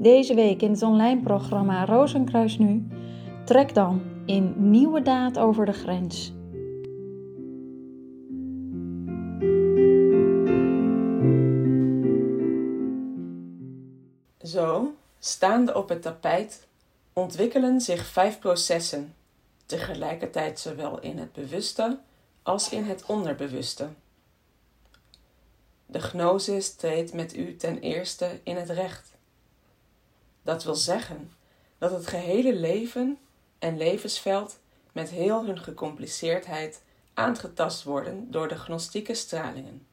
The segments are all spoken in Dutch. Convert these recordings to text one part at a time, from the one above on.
Deze week in het online programma Rozenkruis Nu. Trek dan in nieuwe daad over de grens. Zo, staande op het tapijt, ontwikkelen zich vijf processen, tegelijkertijd zowel in het bewuste als in het onderbewuste. De gnosis treedt met u ten eerste in het recht. Dat wil zeggen dat het gehele leven en levensveld met heel hun gecompliceerdheid aangetast worden door de gnostieke stralingen.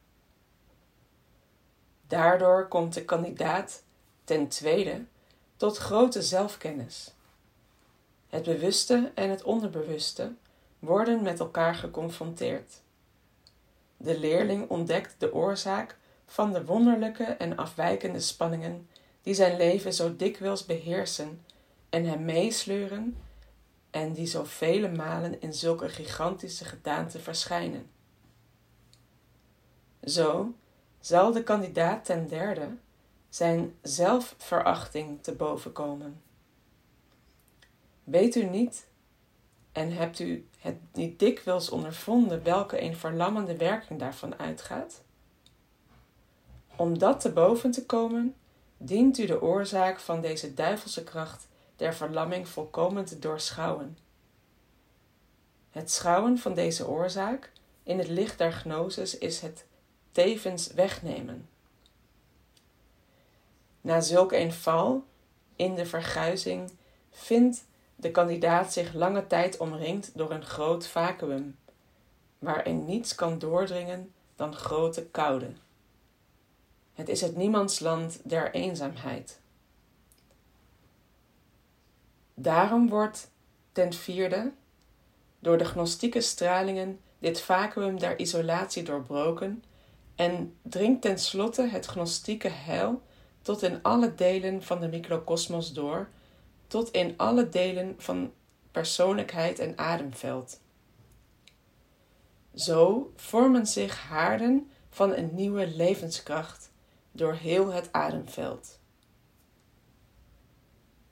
Daardoor komt de kandidaat ten tweede tot grote zelfkennis. Het bewuste en het onderbewuste worden met elkaar geconfronteerd. De leerling ontdekt de oorzaak van de wonderlijke en afwijkende spanningen die zijn leven zo dikwijls beheersen en hem meesleuren en die zo vele malen in zulke gigantische gedaante verschijnen. Zo zal de kandidaat ten derde zijn zelfverachting te boven komen. Weet u niet en hebt u het niet dikwijls ondervonden welke een verlammende werking daarvan uitgaat? Om dat te boven te komen, dient u de oorzaak van deze duivelse kracht der verlamming volkomen te doorschouwen. Het schouwen van deze oorzaak in het licht der gnosis is het tevens wegnemen. Na zulk een val in de verguizing vindt de kandidaat zich lange tijd omringd door een groot vacuüm, waarin niets kan doordringen dan grote koude. Het is het niemandsland der eenzaamheid. Daarom wordt ten vierde door de gnostieke stralingen dit vacuüm der isolatie doorbroken en dringt tenslotte het gnostieke heil tot in alle delen van de microcosmos door, tot in alle delen van persoonlijkheid en ademveld. Zo vormen zich haarden van een nieuwe levenskracht door heel het ademveld.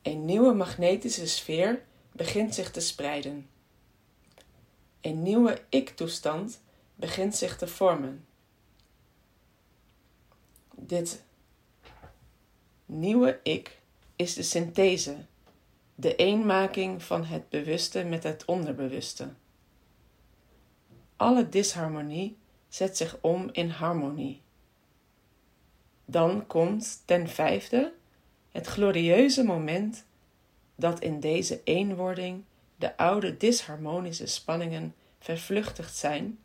Een nieuwe magnetische sfeer begint zich te spreiden. Een nieuwe ik-toestand begint zich te vormen. Dit nieuwe ik is de synthese, de eenmaking van het bewuste met het onderbewuste. Alle disharmonie zet zich om in harmonie. Dan komt ten vijfde het glorieuze moment dat in deze eenwording de oude disharmonische spanningen vervluchtigd zijn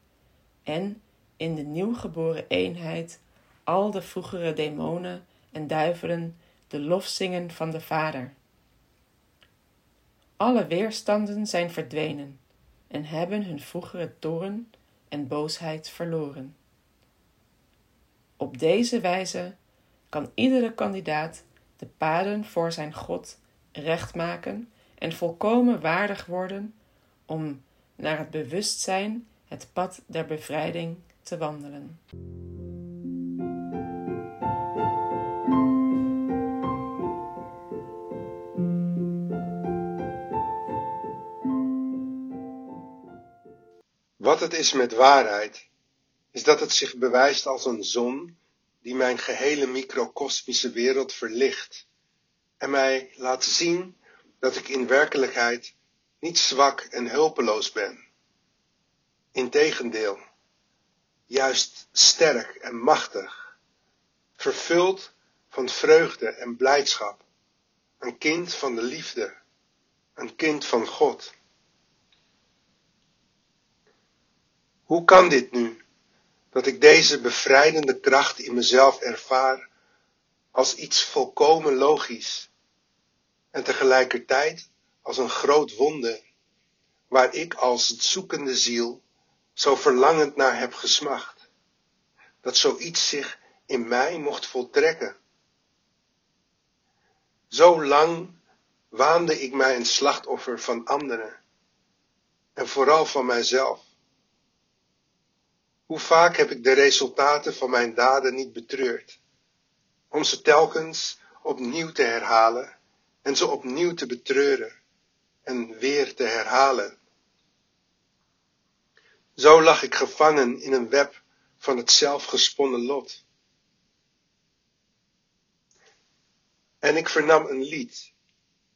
en in de nieuwgeboren eenheid al de vroegere demonen en duivelen de lof zingen van de Vader. Alle weerstanden zijn verdwenen en hebben hun vroegere toren en boosheid verloren. Op deze wijze kan iedere kandidaat de paden voor zijn God recht maken en volkomen waardig worden om naar het bewustzijn het pad der bevrijding te wandelen. Wat het is met waarheid, is dat het zich bewijst als een zon die mijn gehele microcosmische wereld verlicht en mij laat zien dat ik in werkelijkheid niet zwak en hulpeloos ben. Integendeel, juist sterk en machtig, vervuld van vreugde en blijdschap, een kind van de liefde, een kind van God. Hoe kan dit nu, dat ik deze bevrijdende kracht in mezelf ervaar als iets volkomen logisch en tegelijkertijd als een groot wonder, waar ik als zoekende ziel zo verlangend naar heb gesmacht, dat zoiets zich in mij mocht voltrekken. Zo lang waande ik mij een slachtoffer van anderen en vooral van mijzelf. Hoe vaak heb ik de resultaten van mijn daden niet betreurd, om ze telkens opnieuw te herhalen en ze opnieuw te betreuren en weer te herhalen. Zo lag ik gevangen in een web van het zelfgesponnen lot. En ik vernam een lied,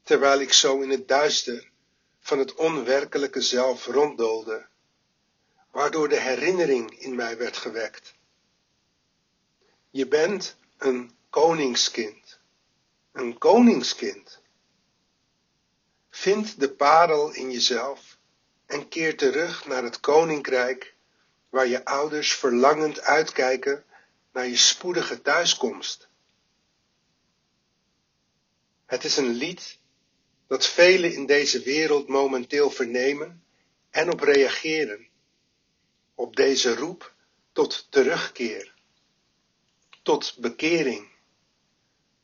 terwijl ik zo in het duister van het onwerkelijke zelf ronddoolde, waardoor de herinnering in mij werd gewekt. Je bent een koningskind, een koningskind. Vind de parel in jezelf en keer terug naar het koninkrijk waar je ouders verlangend uitkijken naar je spoedige thuiskomst. Het is een lied dat velen in deze wereld momenteel vernemen en op reageren, op deze roep tot terugkeer, tot bekering,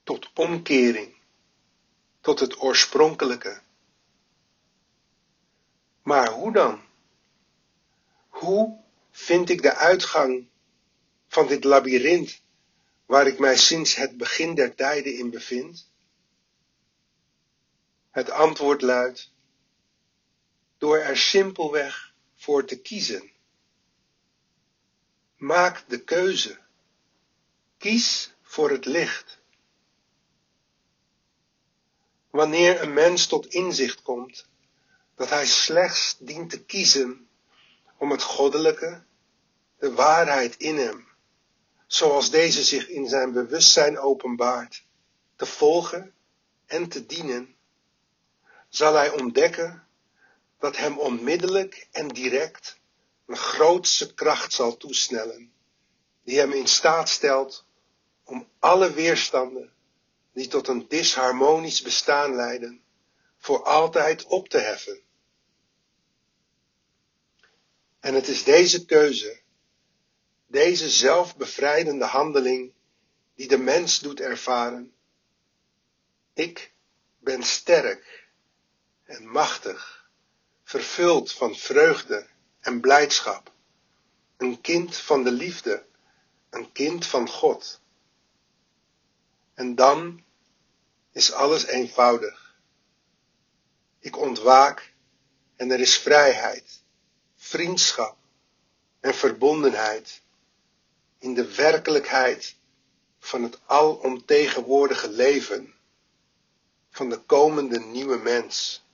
tot omkering, tot het oorspronkelijke. Maar hoe dan? Hoe vind ik de uitgang van dit labyrint waar ik mij sinds het begin der tijden in bevind? Het antwoord luidt, door er simpelweg voor te kiezen. Maak de keuze. Kies voor het licht. Wanneer een mens tot inzicht komt dat hij slechts dient te kiezen om het goddelijke, de waarheid in hem, zoals deze zich in zijn bewustzijn openbaart, te volgen en te dienen, zal hij ontdekken dat hem onmiddellijk en direct een grootse kracht zal toesnellen, die hem in staat stelt om alle weerstanden die tot een disharmonisch bestaan leiden, voor altijd op te heffen. En het is deze keuze, deze zelfbevrijdende handeling, die de mens doet ervaren. Ik ben sterk en machtig, vervuld van vreugde en blijdschap, een kind van de liefde, een kind van God. En dan is alles eenvoudig. Ik ontwaak en er is vrijheid, vriendschap en verbondenheid in de werkelijkheid van het alomtegenwoordige leven van de komende nieuwe mens.